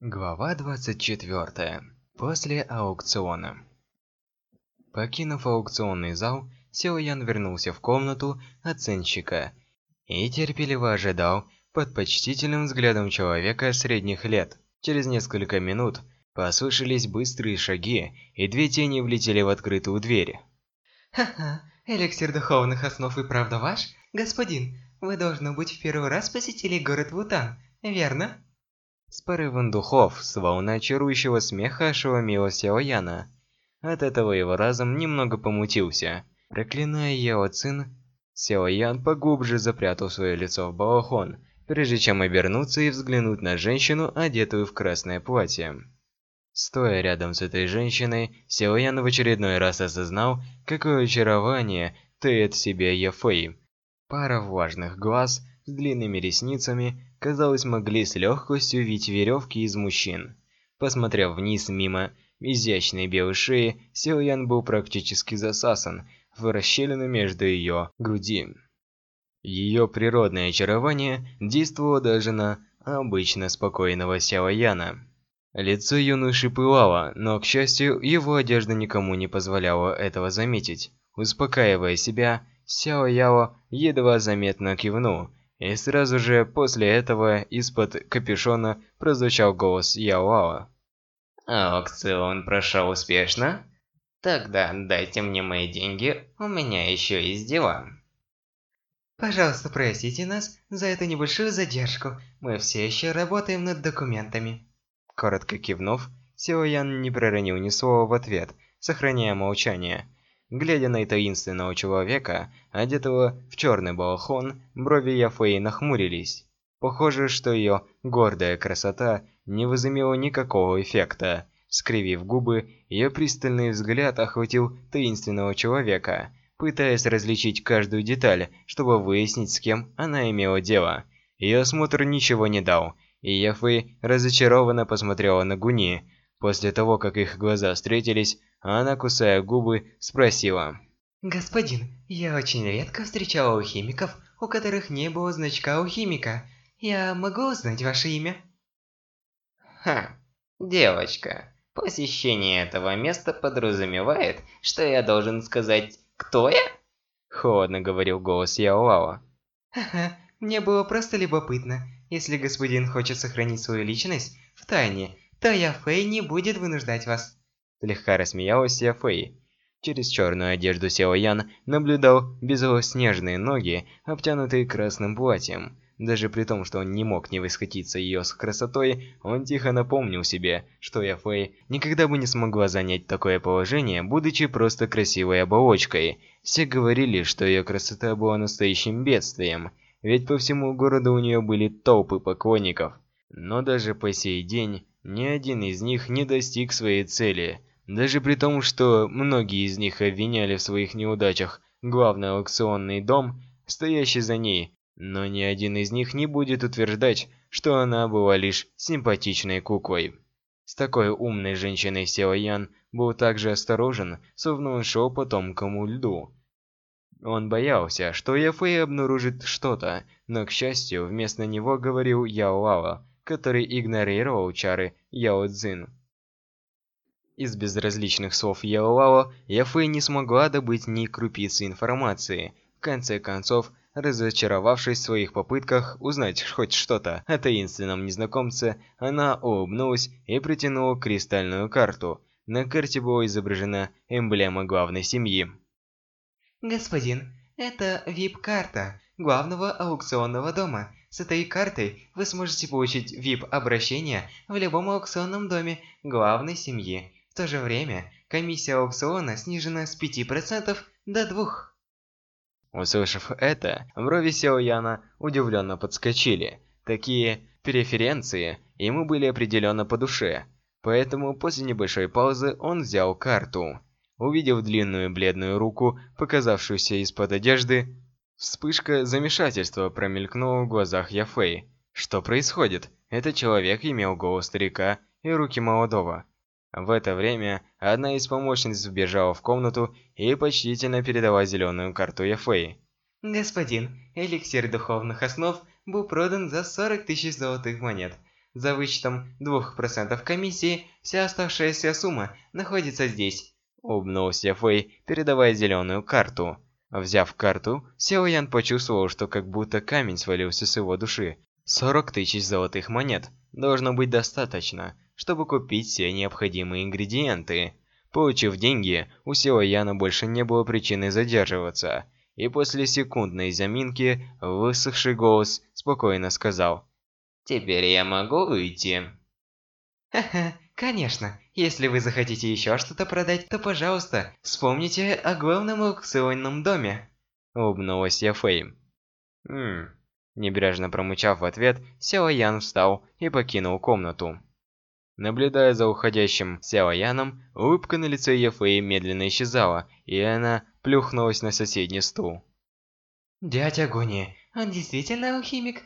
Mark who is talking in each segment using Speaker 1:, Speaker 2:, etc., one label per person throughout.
Speaker 1: Глава 24. После аукциона. Покинув аукционный зал, Ян вернулся в комнату оценщика и терпеливо ожидал под почтительным взглядом человека средних лет. Через несколько минут послышались быстрые шаги, и две тени влетели в открытую дверь.
Speaker 2: Ха-ха, эликсир духовных основ и правда ваш? Господин, вы, должно быть, в первый раз посетили город Вутан, верно?
Speaker 1: С порывом духов, с волной чарующего смеха ошеломила Сяо Яна. От этого его разум немного помутился. Проклиная Яо Цин, Сяо Ян поглубже запрятал свое лицо в балахон, прежде чем обернуться и взглянуть на женщину, одетую в красное платье. Стоя рядом с этой женщиной, Сяо Ян в очередной раз осознал, какое очарование таит в себе Яфэй. Пара влажных глаз с длинными ресницами казалось, могли с легкостью вить веревки из мужчин. Посмотрев вниз мимо изящной белой шеи, Сил Ян был практически засасан в расщелину между ее груди. Ее природное очарование действовало даже на обычно спокойного Сяо Яна. Лицо юноши пылало, но, к счастью, его одежда никому не позволяла этого заметить. Успокаивая себя, Сяо Яо едва заметно кивнул, и сразу же после этого из-под капюшона прозвучал голос Яоао.
Speaker 3: «Аукцион прошел успешно? Тогда дайте мне мои деньги, у меня еще есть дела».
Speaker 2: Пожалуйста, простите нас за эту небольшую задержку, мы все еще работаем над документами.
Speaker 1: Коротко кивнув, Сео Ян не проронил ни слова в ответ, сохраняя молчание – Глядя на таинственного человека, одетого в черный балахон, брови Яфеи нахмурились. Похоже, что ее гордая красота не возымела никакого эффекта. Скривив губы, ее пристальный взгляд охватил таинственного человека, пытаясь различить каждую деталь, чтобы выяснить, с кем она имела дело. Ее осмотр ничего не дал, и Яфей разочарованно посмотрела на Гуни. После того, как их глаза встретились, она, кусая губы, спросила.
Speaker 2: «Господин, я очень редко встречала алхимиков, у которых не было значка алхимика. Я могу узнать ваше имя?»
Speaker 3: «Ха, девочка, посещение этого места подразумевает, что я должен сказать «Кто я?»
Speaker 1: Холодно говорил голос Яолао.
Speaker 2: «Ха-ха, мне было просто любопытно. Если господин хочет сохранить свою личность в тайне, то я Фэй не будет вынуждать вас».
Speaker 1: Слегка рассмеялась Сия Фэй. Через черную одежду Сео Ян наблюдал белоснежные ноги, обтянутые красным платьем. Даже при том, что он не мог не восхититься ее с красотой, он тихо напомнил себе, что Я Фэй никогда бы не смогла занять такое положение, будучи просто красивой оболочкой. Все говорили, что ее красота была настоящим бедствием, ведь по всему городу у нее были толпы поклонников. Но даже по сей день, ни один из них не достиг своей цели – даже при том, что многие из них обвиняли в своих неудачах главный аукционный дом, стоящий за ней, но ни один из них не будет утверждать, что она была лишь симпатичной куклой. С такой умной женщиной Сео Ян был так же осторожен, словно он шел по тонкому льду. Он боялся, что Яфэй обнаружит что-то, но, к счастью, вместо него говорил Яо Лао, который игнорировал чары Яо Цзин. Из безразличных слов Ялалао Яфэй не смогла добыть ни крупицы информации. В конце концов, разочаровавшись в своих попытках узнать хоть что-то о таинственном незнакомце, она улыбнулась и протянула кристальную карту. На карте была изображена эмблема главной семьи.
Speaker 2: «Господин, это VIP-карта главного аукционного дома. С этой картой вы сможете получить VIP-обращение в любом аукционном доме главной семьи то же время комиссия аукциона снижена с 5% до 2%.
Speaker 1: Услышав это, брови Сяо Яна удивленно подскочили. Такие преференции ему были определенно по душе. Поэтому после небольшой паузы он взял карту. Увидев длинную бледную руку, показавшуюся из-под одежды, вспышка замешательства промелькнула в глазах Яфэй. Что происходит? Этот человек имел голос старика и руки молодого. В это время одна из помощниц вбежала в комнату и почтительно передала зеленую карту Яфэй.
Speaker 2: «Господин, эликсир духовных основ был продан за 40 тысяч золотых монет. За вычетом 2% комиссии, вся оставшаяся сумма находится здесь.
Speaker 1: Улыбнулся Фэй, передавая зеленую карту. Взяв карту, Сяо Ян почувствовал, что как будто камень свалился с его души. 40 тысяч золотых монет должно быть достаточно, чтобы купить все необходимые ингредиенты. Получив деньги, у Сяо Яна больше не было причины задерживаться. И после секундной заминки, высохший голос спокойно сказал.
Speaker 3: «Теперь я могу уйти?»
Speaker 2: Ха-ха, конечно. Если вы захотите еще что-то продать, то, пожалуйста, вспомните о главном аукционном доме.
Speaker 1: Улыбнулась я Фэй. Хм. Небрежно промычав в ответ, Сяо Ян встал и покинул комнату. Наблюдая за уходящим Сяо Яном, улыбка на лице Ефэй медленно исчезала, и она плюхнулась на соседний стул.
Speaker 2: Дядя Гуни, он действительно алхимик?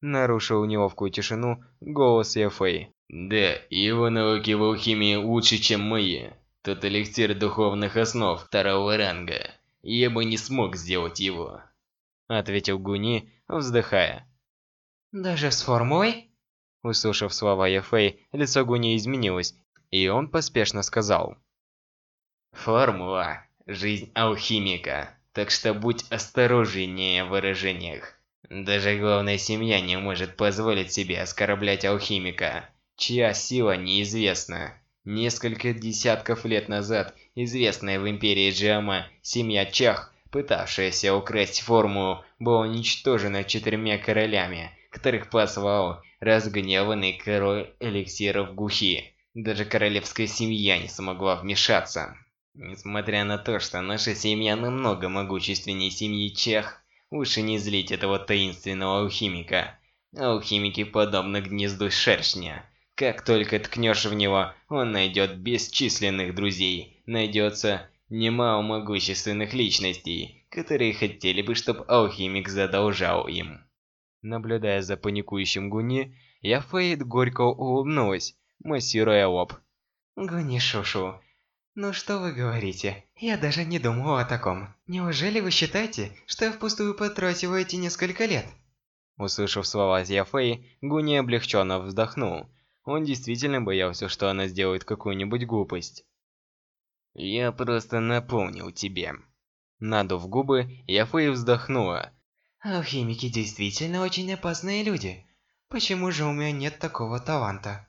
Speaker 1: Нарушил неловкую тишину голос Ефэй.
Speaker 3: Да, его навыки в алхимии лучше, чем мои. Тот эликсир духовных основ второго ранга. Я бы не смог сделать его.
Speaker 1: Ответил Гуни, вздыхая.
Speaker 2: Даже с формулой?
Speaker 1: Услышав слова Ефэй, лицо Гуни изменилось, и он поспешно сказал.
Speaker 3: Формула – жизнь алхимика, так что будь осторожнее в выражениях. Даже главная семья не может позволить себе оскорблять алхимика, чья сила неизвестна. Несколько десятков лет назад известная в Империи Джиама семья Чах, пытавшаяся украсть формулу, была уничтожена четырьмя королями, которых послал разгневанный король эликсиров Гухи. Даже королевская семья не смогла вмешаться. Несмотря на то, что наша семья намного могущественнее семьи Чех, лучше не злить этого таинственного алхимика. Алхимики подобны гнезду шершня. Как только ткнешь в него, он найдет бесчисленных друзей. Найдется немало могущественных личностей, которые хотели бы, чтобы алхимик задолжал им.
Speaker 1: Наблюдая за паникующим Гуни, я Фейд горько улыбнулась, массируя лоб.
Speaker 2: Гуни Шушу, ну что вы говорите? Я даже не думал о таком. Неужели вы считаете, что я впустую потратил эти несколько лет?
Speaker 1: Услышав слова Зияфэй, Гуни облегченно вздохнул. Он действительно боялся, что она сделает какую-нибудь глупость.
Speaker 3: «Я просто напомнил тебе».
Speaker 1: Надув губы, Яфэй вздохнула,
Speaker 2: Алхимики действительно очень опасные люди. Почему же у меня нет такого таланта?